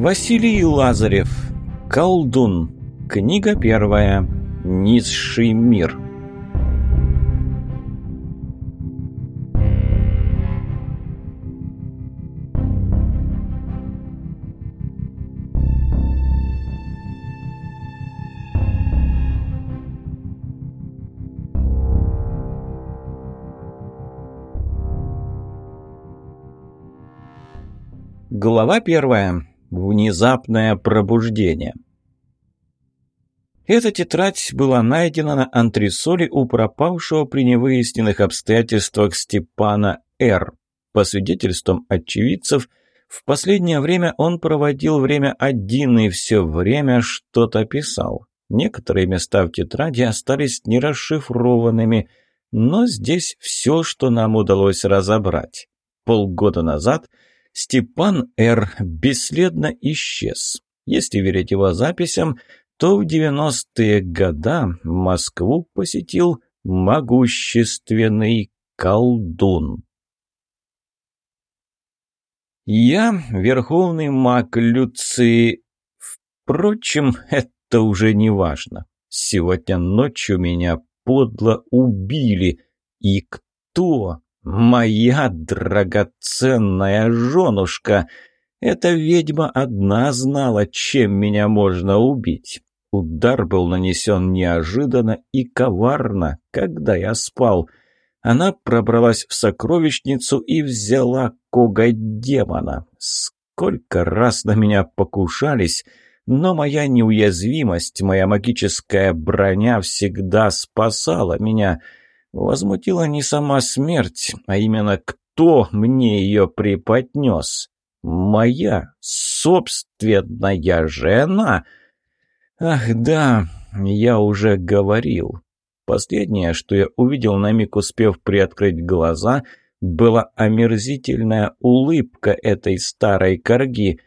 Василий Лазарев. Колдун. Книга первая. Низший мир. Глава первая. Внезапное пробуждение. Эта тетрадь была найдена на антресоле у пропавшего при невыясненных обстоятельствах Степана Р. По свидетельствам очевидцев, в последнее время он проводил время один и все время что-то писал. Некоторые места в тетради остались нерасшифрованными, но здесь все, что нам удалось разобрать. Полгода назад – Степан Р. бесследно исчез. Если верить его записям, то в 90-е года Москву посетил могущественный колдун. Я верховный маг Люци... Впрочем, это уже не важно. Сегодня ночью меня подло убили. И кто? «Моя драгоценная женушка! Эта ведьма одна знала, чем меня можно убить. Удар был нанесен неожиданно и коварно, когда я спал. Она пробралась в сокровищницу и взяла коготь демона. Сколько раз на меня покушались, но моя неуязвимость, моя магическая броня всегда спасала меня». Возмутила не сама смерть, а именно кто мне ее преподнес. Моя собственная жена. Ах да, я уже говорил. Последнее, что я увидел на миг, успев приоткрыть глаза, была омерзительная улыбка этой старой корги.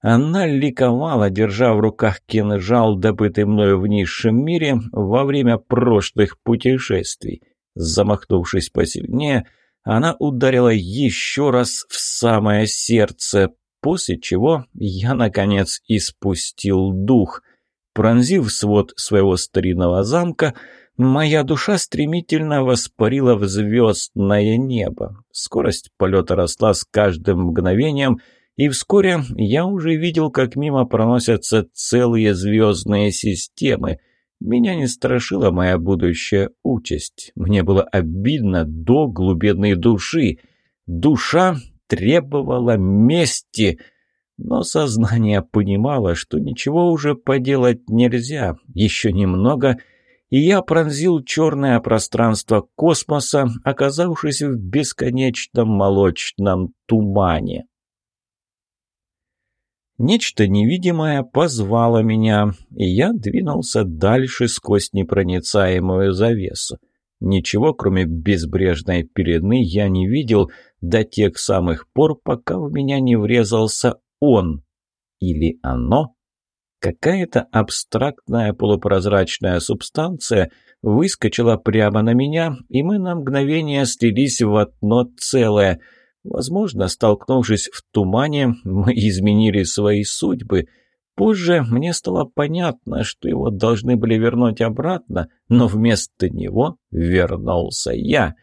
Она ликовала, держа в руках кинжал, добытый мною в низшем мире во время прошлых путешествий. Замахнувшись посильнее, она ударила еще раз в самое сердце, после чего я, наконец, испустил дух. Пронзив свод своего старинного замка, моя душа стремительно воспарила в звездное небо. Скорость полета росла с каждым мгновением, и вскоре я уже видел, как мимо проносятся целые звездные системы — меня не страшила моя будущая участь. Мне было обидно до глубины души. Душа требовала мести, но сознание понимало, что ничего уже поделать нельзя. Еще немного, и я пронзил черное пространство космоса, оказавшись в бесконечном молочном тумане. Нечто невидимое позвало меня, и я двинулся дальше сквозь непроницаемую завесу. Ничего, кроме безбрежной передны, я не видел до тех самых пор, пока в меня не врезался он. Или оно? Какая-то абстрактная полупрозрачная субстанция выскочила прямо на меня, и мы на мгновение слились в одно целое — Возможно, столкнувшись в тумане, мы изменили свои судьбы. Позже мне стало понятно, что его должны были вернуть обратно, но вместо него вернулся я.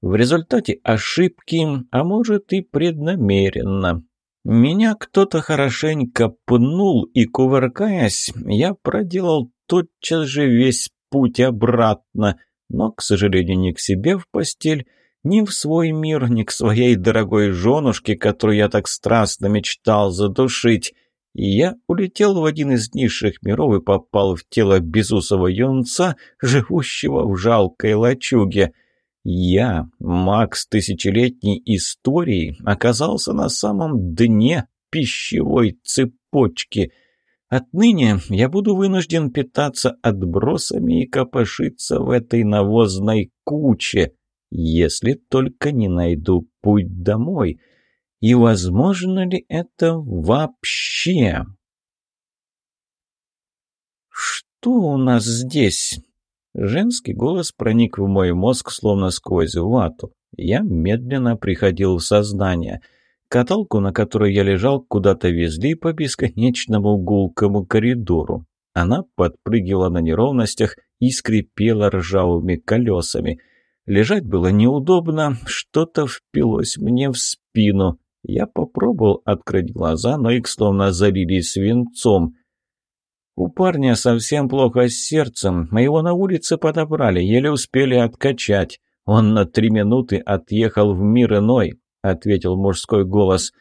В результате ошибки, а может и преднамеренно. Меня кто-то хорошенько пнул, и, кувыркаясь, я проделал тотчас же весь путь обратно, но, к сожалению, не к себе в постель, ни в свой мир, ни к своей дорогой женушке, которую я так страстно мечтал задушить. И я улетел в один из низших миров и попал в тело безусого юнца, живущего в жалкой лачуге. Я, маг с тысячелетней историей, оказался на самом дне пищевой цепочки. Отныне я буду вынужден питаться отбросами и копошиться в этой навозной куче если только не найду путь домой. И возможно ли это вообще? «Что у нас здесь?» Женский голос проник в мой мозг, словно сквозь вату. Я медленно приходил в сознание. Каталку, на которой я лежал, куда-то везли по бесконечному гулкому коридору. Она подпрыгивала на неровностях и скрипела ржавыми колесами. Лежать было неудобно, что-то впилось мне в спину. Я попробовал открыть глаза, но их словно залили свинцом. У парня совсем плохо с сердцем, мы его на улице подобрали, еле успели откачать. Он на три минуты отъехал в мир иной, — ответил мужской голос.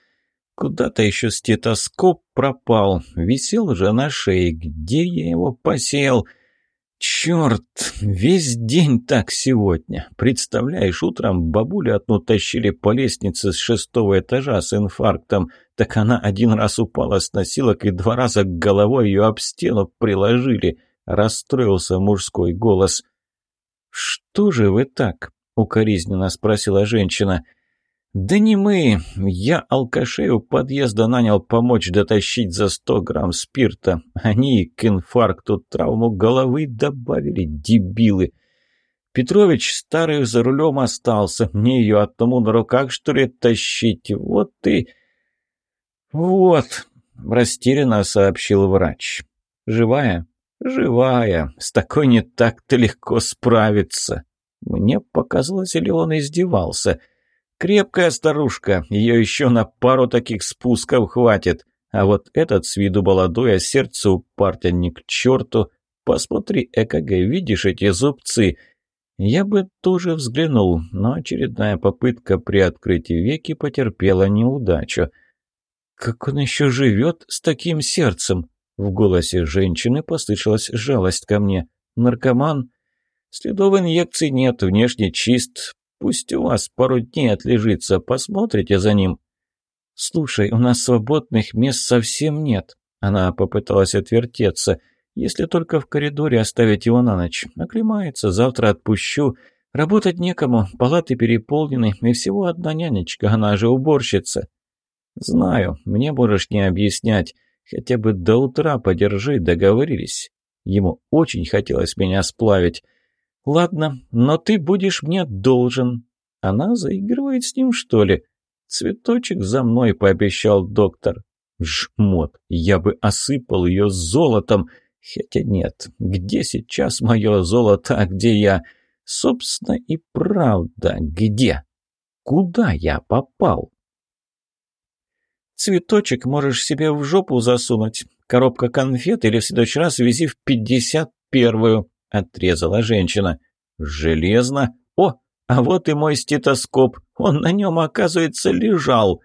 «Куда-то еще стетоскоп пропал. Висел же на шее. Где я его посеял?» «Черт! Весь день так сегодня. Представляешь, утром бабулю одну тащили по лестнице с шестого этажа с инфарктом. Так она один раз упала с носилок и два раза головой ее об стену приложили». Расстроился мужской голос. «Что же вы так?» — укоризненно спросила женщина. «Да не мы. Я алкашей у подъезда нанял помочь дотащить за сто грамм спирта. Они к инфаркту травму головы добавили, дебилы. Петрович старый за рулем остался. Мне ее одному на руках, что ли, тащить? Вот ты...» «Вот», — растерянно сообщил врач. «Живая?» «Живая. С такой не так-то легко справиться». Мне показалось, или он издевался — Крепкая старушка, ее еще на пару таких спусков хватит. А вот этот с виду молодой, а сердце у парня не к черту. Посмотри ЭКГ, видишь эти зубцы? Я бы тоже взглянул, но очередная попытка приоткрыть веки потерпела неудачу. «Как он еще живет с таким сердцем?» В голосе женщины послышалась жалость ко мне. «Наркоман?» «Следов инъекций нет, внешне чист. Пусть у вас пару дней отлежится, посмотрите за ним». «Слушай, у нас свободных мест совсем нет». Она попыталась отвертеться. «Если только в коридоре оставить его на ночь. Оклемается, завтра отпущу. Работать некому, палаты переполнены, и всего одна нянечка, она же уборщица». «Знаю, мне можешь не объяснять. Хотя бы до утра подержи, договорились». Ему очень хотелось меня сплавить. «Ладно, но ты будешь мне должен». Она заигрывает с ним, что ли? «Цветочек за мной», — пообещал доктор. «Жмот, я бы осыпал ее золотом. Хотя нет, где сейчас мое золото, а где я? Собственно и правда, где? Куда я попал?» «Цветочек можешь себе в жопу засунуть. Коробка конфет или в следующий раз вези в пятьдесят первую». — отрезала женщина. «Железно? О, а вот и мой стетоскоп. Он на нем, оказывается, лежал».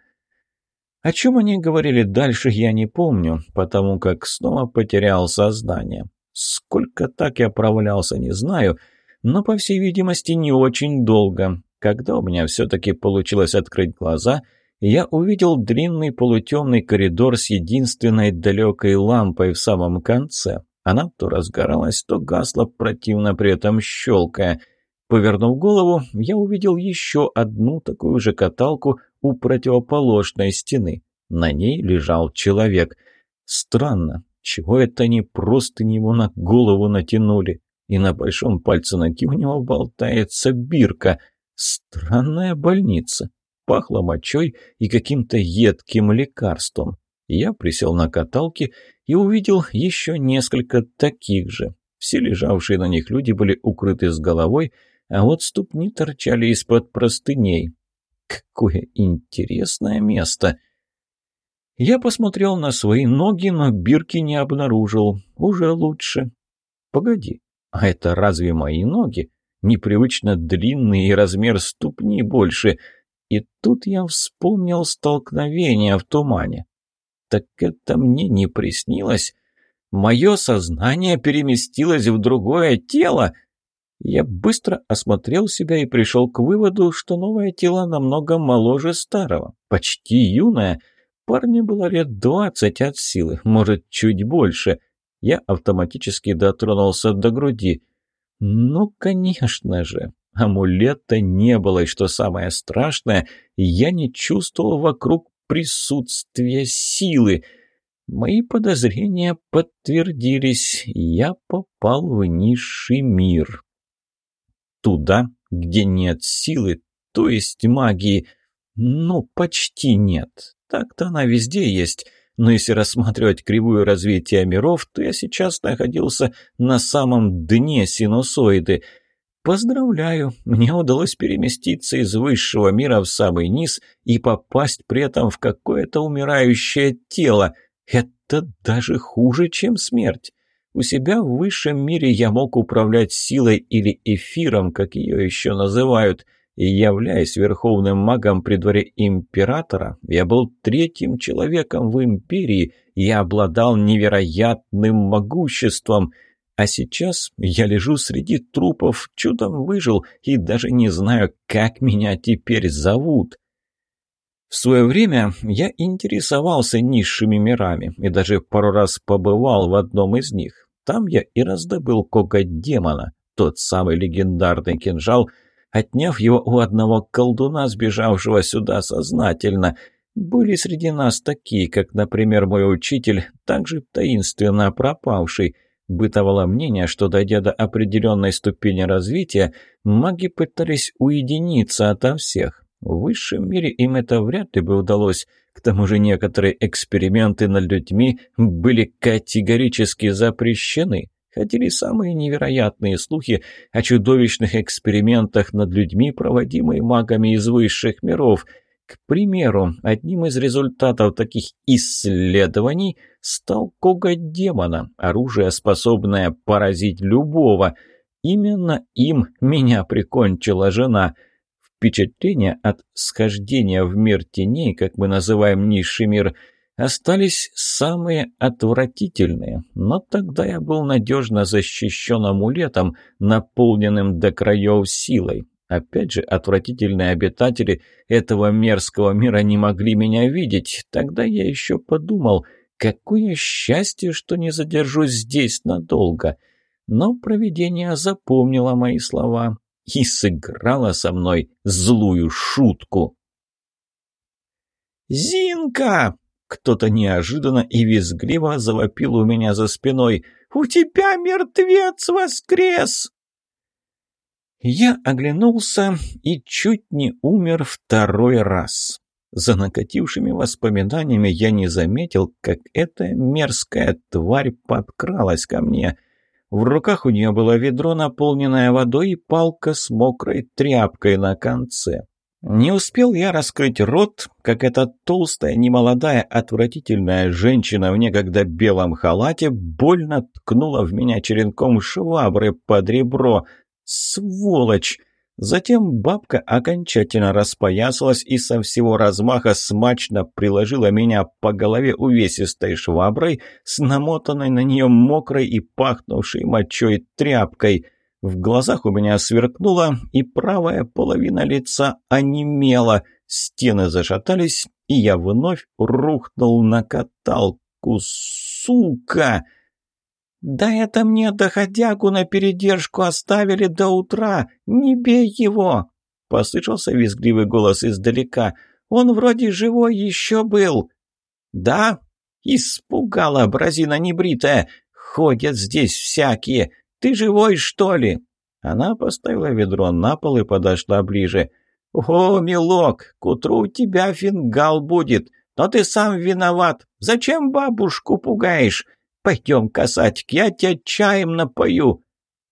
О чем они говорили дальше, я не помню, потому как снова потерял сознание. Сколько так я провалялся, не знаю, но, по всей видимости, не очень долго. Когда у меня все-таки получилось открыть глаза, я увидел длинный полутемный коридор с единственной далекой лампой в самом конце. Она то разгоралась, то гасла, противно при этом щелкая. Повернув голову, я увидел еще одну такую же каталку у противоположной стены. На ней лежал человек. Странно, чего это они просто него на голову натянули? И на большом пальце ноги у него болтается бирка. Странная больница. Пахло мочой и каким-то едким лекарством. Я присел на каталке и увидел еще несколько таких же. Все лежавшие на них люди были укрыты с головой, а вот ступни торчали из-под простыней. Какое интересное место! Я посмотрел на свои ноги, но бирки не обнаружил. Уже лучше. Погоди, а это разве мои ноги? Непривычно длинные и размер ступни больше. И тут я вспомнил столкновение в тумане. Так это мне не приснилось? Мое сознание переместилось в другое тело? Я быстро осмотрел себя и пришел к выводу, что новое тело намного моложе старого, почти юное. Парню было лет двадцать от силы, может, чуть больше. Я автоматически дотронулся до груди. Ну, конечно же, амулета не было, и что самое страшное, я не чувствовал вокруг присутствие силы. Мои подозрения подтвердились. Я попал в низший мир. Туда, где нет силы, то есть магии. Ну, почти нет. Так-то она везде есть. Но если рассматривать кривую развития миров, то я сейчас находился на самом дне синусоиды. Поздравляю, мне удалось переместиться из высшего мира в самый низ и попасть при этом в какое-то умирающее тело. Это даже хуже, чем смерть. У себя в высшем мире я мог управлять силой или эфиром, как ее еще называют – и являясь верховным магом при дворе императора, я был третьим человеком в империи и обладал невероятным могуществом. А сейчас я лежу среди трупов, чудом выжил и даже не знаю, как меня теперь зовут. В свое время я интересовался низшими мирами и даже пару раз побывал в одном из них. Там я и раздобыл коготь демона, тот самый легендарный кинжал – отняв его у одного колдуна, сбежавшего сюда сознательно. Были среди нас такие, как, например, мой учитель, также таинственно пропавший. Бытовало мнение, что, дойдя до определенной ступени развития, маги пытались уединиться ото всех. В высшем мире им это вряд ли бы удалось. К тому же некоторые эксперименты над людьми были категорически запрещены. Ходили самые невероятные слухи о чудовищных экспериментах над людьми, проводимые магами из высших миров. К примеру, одним из результатов таких исследований стал коготь демона, оружие, способное поразить любого. Именно им меня прикончила жена. Впечатление от схождения в мир теней, как мы называем низший мир – остались самые отвратительные, но тогда я был надежно защищен амулетом, наполненным до краев силой. Опять же, отвратительные обитатели этого мерзкого мира не могли меня видеть. Тогда я еще подумал, какое счастье, что не задержусь здесь надолго. Но провидение запомнило мои слова и сыграло со мной злую шутку. «Зинка!» Кто-то неожиданно и визгливо завопил у меня за спиной. «У тебя мертвец воскрес!» Я оглянулся и чуть не умер второй раз. За накатившими воспоминаниями я не заметил, как эта мерзкая тварь подкралась ко мне. В руках у нее было ведро, наполненное водой, и палка с мокрой тряпкой на конце. Не успел я раскрыть рот, как эта толстая, немолодая, отвратительная женщина в некогда белом халате больно ткнула в меня черенком швабры под ребро. Сволочь! Затем бабка окончательно распоясалась и со всего размаха смачно приложила меня по голове увесистой шваброй с намотанной на нее мокрой и пахнувшей мочой тряпкой – в глазах у меня сверкнуло, и правая половина лица онемела. Стены зашатались, и я вновь рухнул на каталку. Сука! «Да это мне доходягу на передержку оставили до утра! Не бей его!» Послышался визгливый голос издалека. «Он вроде живой еще был!» «Да?» Испугала бразина небритая. «Ходят здесь всякие!» «Ты живой, что ли?» Она поставила ведро на пол и подошла ближе. «О, милок, к утру у тебя фингал будет, но ты сам виноват. Зачем бабушку пугаешь? Пойдем, касатик, я тебя чаем напою».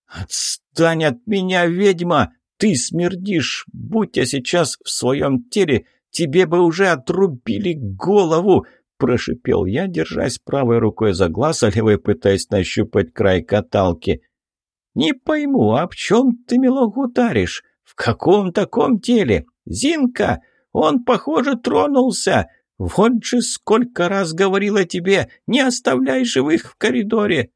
«Отстань от меня, ведьма! Ты смердишь! Будь я сейчас в своем теле, тебе бы уже отрубили голову!» Прошипел я, держась правой рукой за глаз, а левой пытаясь нащупать край каталки. «Не пойму, а в чем ты, милок, ударишь? В каком таком теле? Зинка, он, похоже, тронулся. Вот же сколько раз говорила тебе, не оставляй живых в коридоре».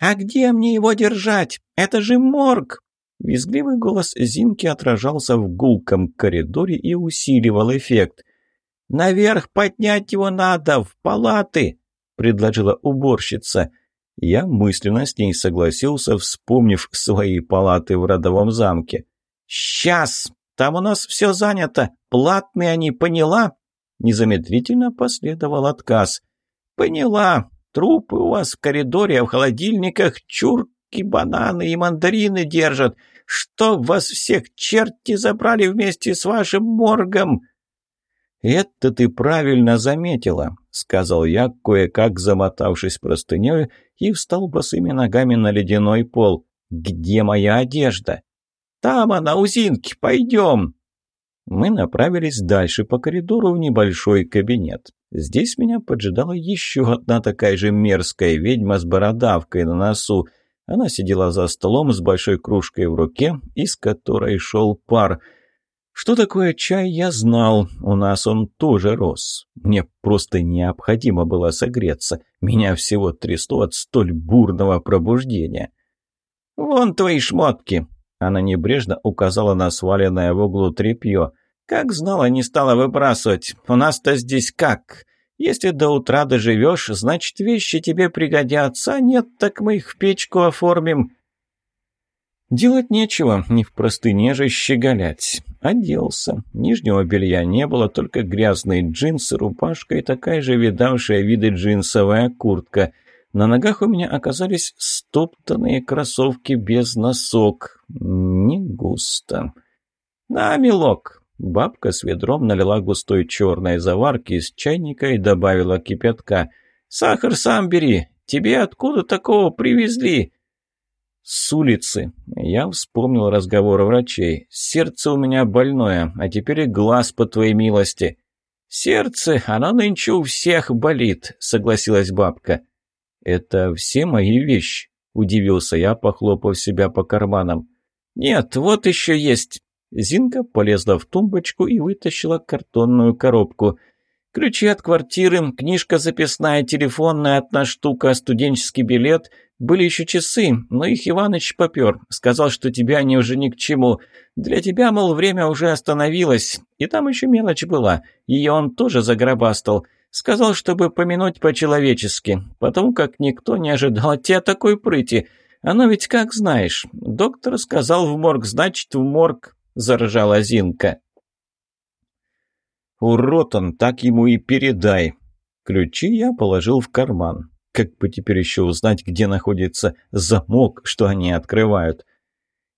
«А где мне его держать? Это же морг!» Визгливый голос Зинки отражался в гулком коридоре и усиливал эффект. «Наверх поднять его надо, в палаты!» — предложила уборщица. Я мысленно с ней согласился, вспомнив свои палаты в родовом замке. «Сейчас! Там у нас все занято! Платные они, поняла?» Незамедлительно последовал отказ. «Поняла. Трупы у вас в коридоре, а в холодильниках чурки, бананы и мандарины держат. Что вас всех черти забрали вместе с вашим моргом?» «Это ты правильно заметила», — сказал я, кое-как замотавшись простынёй, и встал босыми ногами на ледяной пол. «Где моя одежда?» «Там она, у Зинки, пойдем!» Мы направились дальше по коридору в небольшой кабинет. Здесь меня поджидала еще одна такая же мерзкая ведьма с бородавкой на носу. Она сидела за столом с большой кружкой в руке, из которой шел пар. Что такое чай, я знал. У нас он тоже рос. Мне просто необходимо было согреться. Меня всего трясло от столь бурного пробуждения. «Вон твои шмотки!» Она небрежно указала на сваленное в углу тряпье. «Как знала, не стала выбрасывать. У нас-то здесь как? Если до утра доживешь, значит, вещи тебе пригодятся, а нет, так мы их в печку оформим». Делать нечего, не в простыне же щеголять. Оделся. Нижнего белья не было, только грязные джинсы, рубашка и такая же видавшая виды джинсовая куртка. На ногах у меня оказались стоптанные кроссовки без носок. Не густо. «На, милок!» Бабка с ведром налила густой черной заварки из чайника и добавила кипятка. «Сахар сам бери. Тебе откуда такого привезли?» «С улицы. Я вспомнил разговор врачей. Сердце у меня больное, а теперь и глаз по твоей милости». «Сердце, оно нынче у всех болит», — согласилась бабка. «Это все мои вещи», — удивился я, похлопав себя по карманам. «Нет, вот еще есть». Зинка полезла в тумбочку и вытащила картонную коробку. Ключи от квартиры, книжка записная, телефонная, одна штука, студенческий билет. Были еще часы, но их Иваныч попер. Сказал, что тебя они уже ни к чему. Для тебя, мол, время уже остановилось. И там еще мелочь была. Ее он тоже загробастал. Сказал, чтобы помянуть по-человечески, потому как никто не ожидал от тебя такой прыти. Оно ведь как знаешь. Доктор сказал в морг, значит в морг заржала Зинка. «Урод он, так ему и передай!» Ключи я положил в карман. Как бы теперь еще узнать, где находится замок, что они открывают?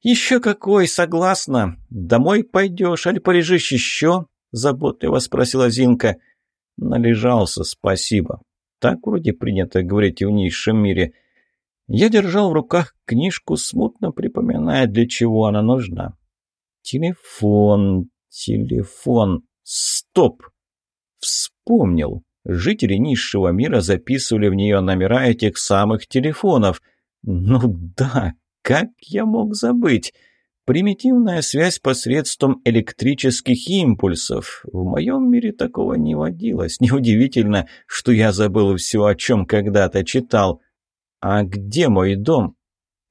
«Еще какой, согласна. Домой пойдешь, аль полежишь еще?» Заботливо спросила Зинка. «Належался, спасибо. Так вроде принято говорить в низшем мире». Я держал в руках книжку, смутно припоминая, для чего она нужна. Телефон, телефон. Стоп! Вспомнил. Жители низшего мира записывали в нее номера этих самых телефонов. Ну да, как я мог забыть? Примитивная связь посредством электрических импульсов. В моем мире такого не водилось. Неудивительно, что я забыл все, о чем когда-то читал. А где мой дом?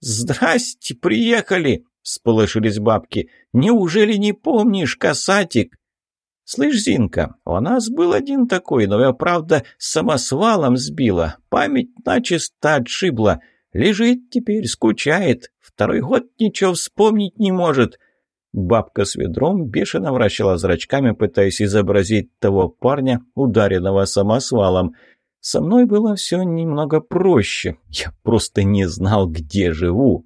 «Здрасте, приехали!» — всполошились бабки. «Неужели не помнишь, касатик?» «Слышь, Зинка, у нас был один такой, но я, правда, самосвалом сбила. Память начисто отшибла. Лежит теперь, скучает. Второй год ничего вспомнить не может». Бабка с ведром бешено вращала зрачками, пытаясь изобразить того парня, ударенного самосвалом. Со мной было все немного проще. Я просто не знал, где живу.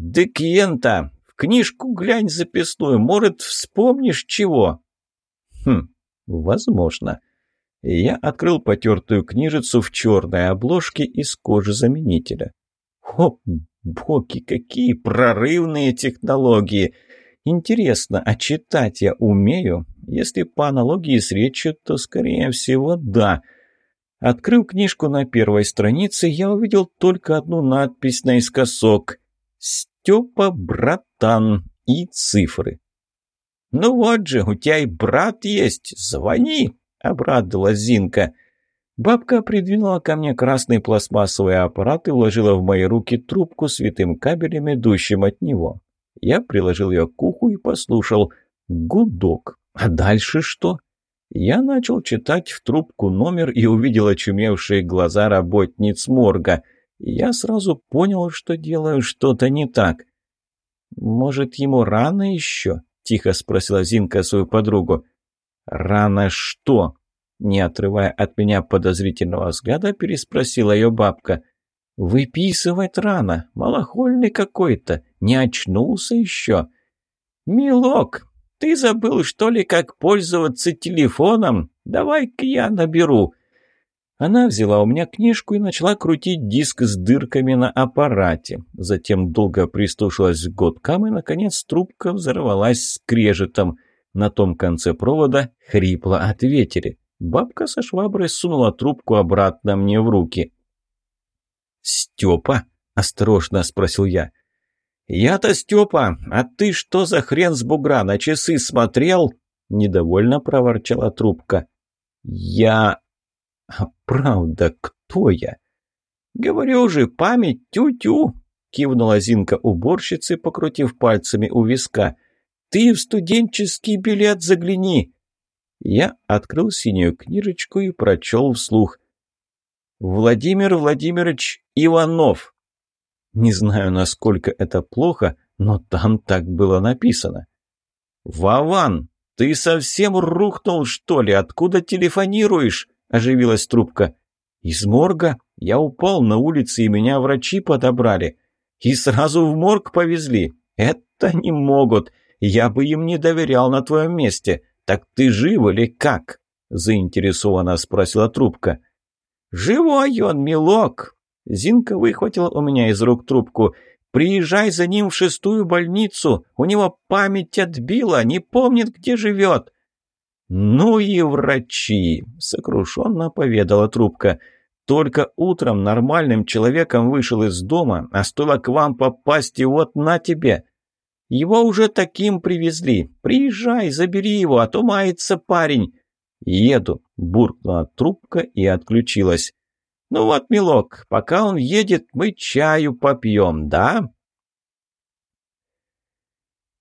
«Декиента! В книжку глянь записную, может, вспомнишь чего?» «Хм, возможно». Я открыл потертую книжицу в черной обложке из кожи заменителя. О, боги, какие прорывные технологии! Интересно, а читать я умею? Если по аналогии с речью, то, скорее всего, да. Открыв книжку на первой странице, я увидел только одну надпись наискосок. Степа, братан и цифры. «Ну вот же, у тебя и брат есть, звони!» — обрадовалась Зинка. Бабка придвинула ко мне красный пластмассовый аппарат и вложила в мои руки трубку с витым кабелем, идущим от него. Я приложил ее к уху и послушал. Гудок. А дальше что? Я начал читать в трубку номер и увидел очумевшие глаза работниц морга — я сразу понял, что делаю что-то не так. «Может, ему рано еще?» – тихо спросила Зинка свою подругу. «Рано что?» Не отрывая от меня подозрительного взгляда, переспросила ее бабка. «Выписывать рано, малохольный какой-то, не очнулся еще». «Милок, Ты забыл, что ли, как пользоваться телефоном? Давай-ка я наберу». Она взяла у меня книжку и начала крутить диск с дырками на аппарате. Затем долго прислушалась к годкам, и, наконец, трубка взорвалась скрежетом. На том конце провода хрипло ответили. Бабка со шваброй сунула трубку обратно мне в руки. «Степа?» – осторожно спросил я. «Я-то Степа, а ты что за хрен с бугра, на часы смотрел?» – недовольно проворчала трубка. «Я...» «А правда, кто я?» «Говорю же, память тю-тю!» – кивнула Зинка уборщицы, покрутив пальцами у виска. «Ты в студенческий билет загляни!» Я открыл синюю книжечку и прочел вслух. «Владимир Владимирович Иванов!» Не знаю, насколько это плохо, но там так было написано. «Вован, ты совсем рухнул, что ли? Откуда телефонируешь?» – оживилась трубка. «Из морга? Я упал на улице, и меня врачи подобрали. И сразу в морг повезли. Это не могут. Я бы им не доверял на твоем месте. Так ты жив или как?» – заинтересованно спросила трубка. «Живой он, милок!» Зинка выхватила у меня из рук трубку. «Приезжай за ним в шестую больницу. У него память отбила, не помнит, где живет». «Ну и врачи!» — сокрушенно поведала трубка. «Только утром нормальным человеком вышел из дома, а стоило к вам попасть, и вот на тебе. Его уже таким привезли. Приезжай, забери его, а то мается парень». «Еду», — буркнула трубка и отключилась. «Ну вот, милок, пока он едет, мы чаю попьем, да?»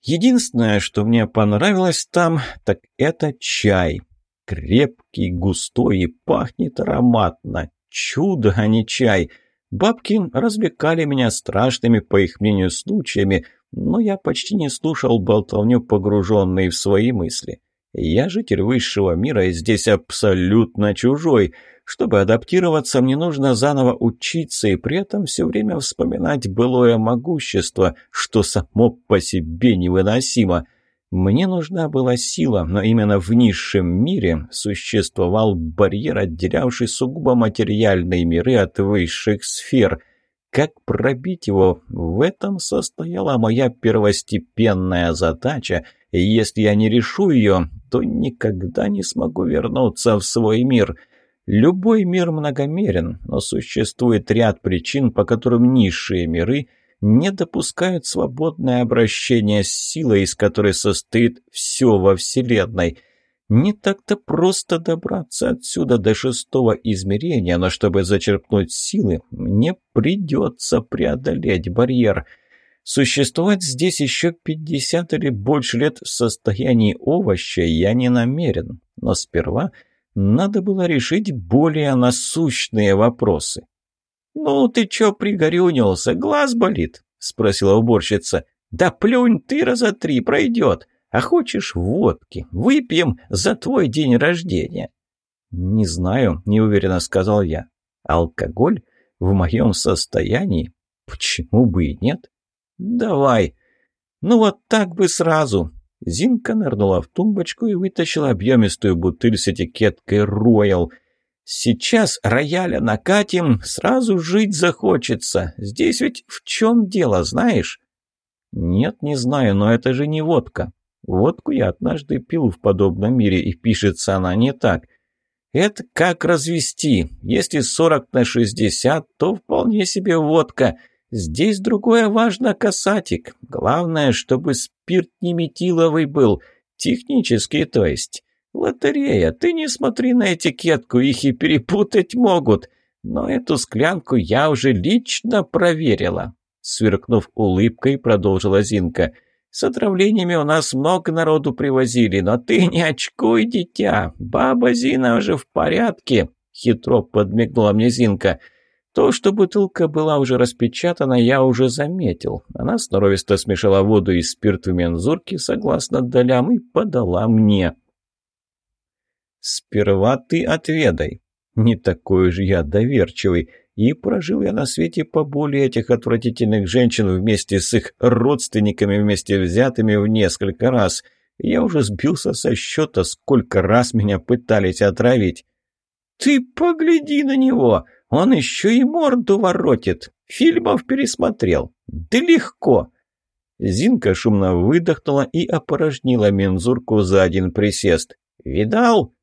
Единственное, что мне понравилось там, так это чай. Крепкий, густой и пахнет ароматно. Чудо, а не чай. Бабки развлекали меня страшными, по их мнению, случаями, но я почти не слушал болтовню, погруженный в свои мысли. Я житель высшего мира и здесь абсолютно чужой — чтобы адаптироваться, мне нужно заново учиться и при этом все время вспоминать былое могущество, что само по себе невыносимо. Мне нужна была сила, но именно в низшем мире существовал барьер, отделявший сугубо материальные миры от высших сфер. Как пробить его, в этом состояла моя первостепенная задача, и если я не решу ее, то никогда не смогу вернуться в свой мир – Любой мир многомерен, но существует ряд причин, по которым низшие миры не допускают свободное обращение с силой, из которой состоит все во Вселенной. Не так-то просто добраться отсюда до шестого измерения, но чтобы зачерпнуть силы, мне придется преодолеть барьер. Существовать здесь еще пятьдесят или больше лет в состоянии овоща я не намерен, но сперва – надо было решить более насущные вопросы. «Ну ты чё пригорюнился? Глаз болит?» — спросила уборщица. «Да плюнь ты раза три, пройдет. А хочешь водки? Выпьем за твой день рождения». «Не знаю», — неуверенно сказал я. «Алкоголь? В моем состоянии? Почему бы и нет?» «Давай. Ну вот так бы сразу. Зинка нырнула в тумбочку и вытащила объемистую бутыль с этикеткой «Роял». «Сейчас рояля накатим, сразу жить захочется. Здесь ведь в чем дело, знаешь?» «Нет, не знаю, но это же не водка. Водку я однажды пил в подобном мире, и пишется она не так. Это как развести. Если 40 на 60, то вполне себе водка». Здесь другое важно, касатик. Главное, чтобы спирт не метиловый был. Технический, то есть. Лотерея, ты не смотри на этикетку, их и перепутать могут. Но эту склянку я уже лично проверила. Сверкнув улыбкой, продолжила Зинка. С отравлениями у нас много народу привозили, но ты не очкуй, дитя. Баба Зина уже в порядке. Хитро подмигнула мне Зинка. — то, что бутылка была уже распечатана, я уже заметил. Она сноровисто смешала воду и спирт в мензурке, согласно долям, и подала мне. «Сперва ты отведай. Не такой же я доверчивый. И прожил я на свете поболее этих отвратительных женщин вместе с их родственниками, вместе взятыми в несколько раз. Я уже сбился со счета, сколько раз меня пытались отравить. «Ты погляди на него! Он еще и морду воротит! Фильмов пересмотрел! Да легко!» Зинка шумно выдохнула и опорожнила мензурку за один присест. «Видал?»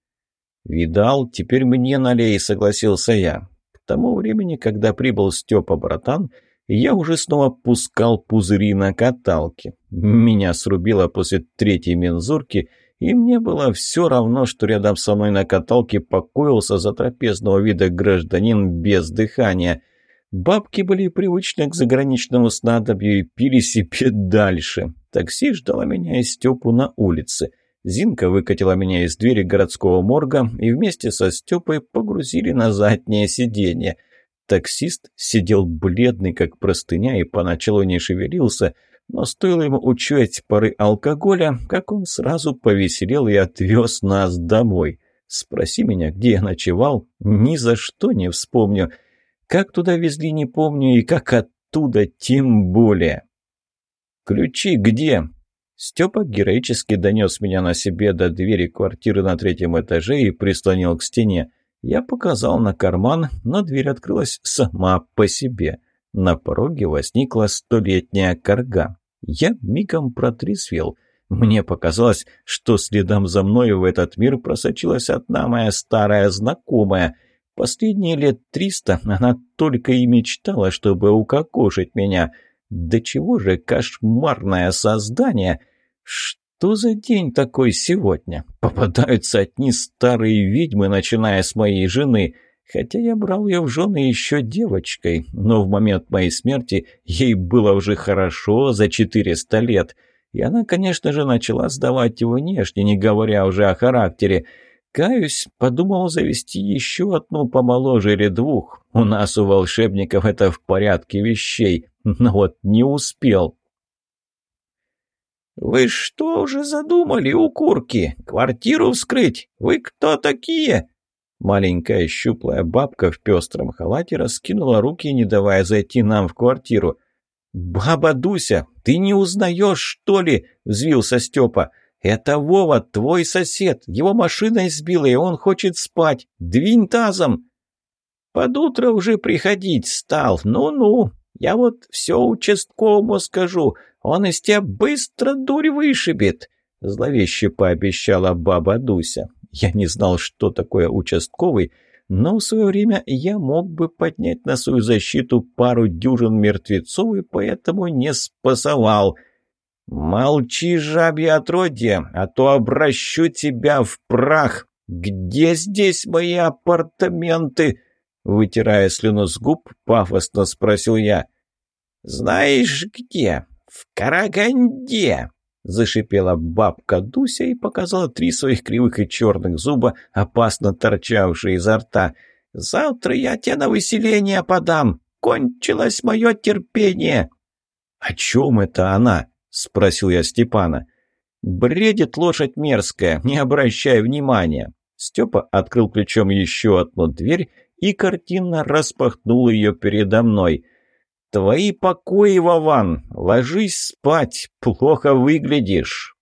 «Видал, теперь мне налей», — согласился я. К тому времени, когда прибыл Степа-братан, я уже снова пускал пузыри на каталке. Меня срубило после третьей мензурки, и мне было все равно, что рядом со мной на каталке покоился за трапезного вида гражданин без дыхания. Бабки были привычны к заграничному снадобью и пили себе дальше. Такси ждало меня и Степу на улице. Зинка выкатила меня из двери городского морга и вместе со Степой погрузили на заднее сиденье – Таксист сидел бледный, как простыня, и поначалу не шевелился, но стоило ему учуять пары алкоголя, как он сразу повеселел и отвез нас домой. Спроси меня, где я ночевал, ни за что не вспомню. Как туда везли, не помню, и как оттуда, тем более. «Ключи где?» Степа героически донес меня на себе до двери квартиры на третьем этаже и прислонил к стене. Я показал на карман, но дверь открылась сама по себе. На пороге возникла столетняя корга. Я мигом протрезвел. Мне показалось, что следом за мной в этот мир просочилась одна моя старая знакомая. Последние лет триста она только и мечтала, чтобы укокошить меня. Да чего же кошмарное создание! Что за день такой сегодня? Попадаются одни старые ведьмы, начиная с моей жены. Хотя я брал ее в жены еще девочкой, но в момент моей смерти ей было уже хорошо за 400 лет. И она, конечно же, начала сдавать его внешне, не говоря уже о характере. Каюсь, подумал завести еще одну помоложе или двух. У нас, у волшебников, это в порядке вещей. Но вот не успел. «Вы что уже задумали, укурки? Квартиру вскрыть? Вы кто такие?» Маленькая щуплая бабка в пестром халате раскинула руки, не давая зайти нам в квартиру. «Баба Дуся, ты не узнаешь, что ли?» – взвился Степа. «Это Вова, твой сосед. Его машина избила, и он хочет спать. Двинь тазом!» «Под утро уже приходить стал. Ну-ну. Я вот все участковому скажу. Он из тебя быстро дурь вышибет!» Зловеще пообещала баба Дуся. Я не знал, что такое участковый, но в свое время я мог бы поднять на свою защиту пару дюжин мертвецов и поэтому не спасовал. «Молчи, жабье отродье, а то обращу тебя в прах! Где здесь мои апартаменты?» Вытирая слюну с губ, пафосно спросил я. «Знаешь где? «В Караганде!» — зашипела бабка Дуся и показала три своих кривых и черных зуба, опасно торчавшие изо рта. «Завтра я тебя на выселение подам! Кончилось мое терпение!» «О чем это она?» — спросил я Степана. «Бредит лошадь мерзкая, не обращай внимания!» Степа открыл ключом еще одну дверь и картинно распахнул ее передо мной — «Твои покои, Вован! Ложись спать! Плохо выглядишь!»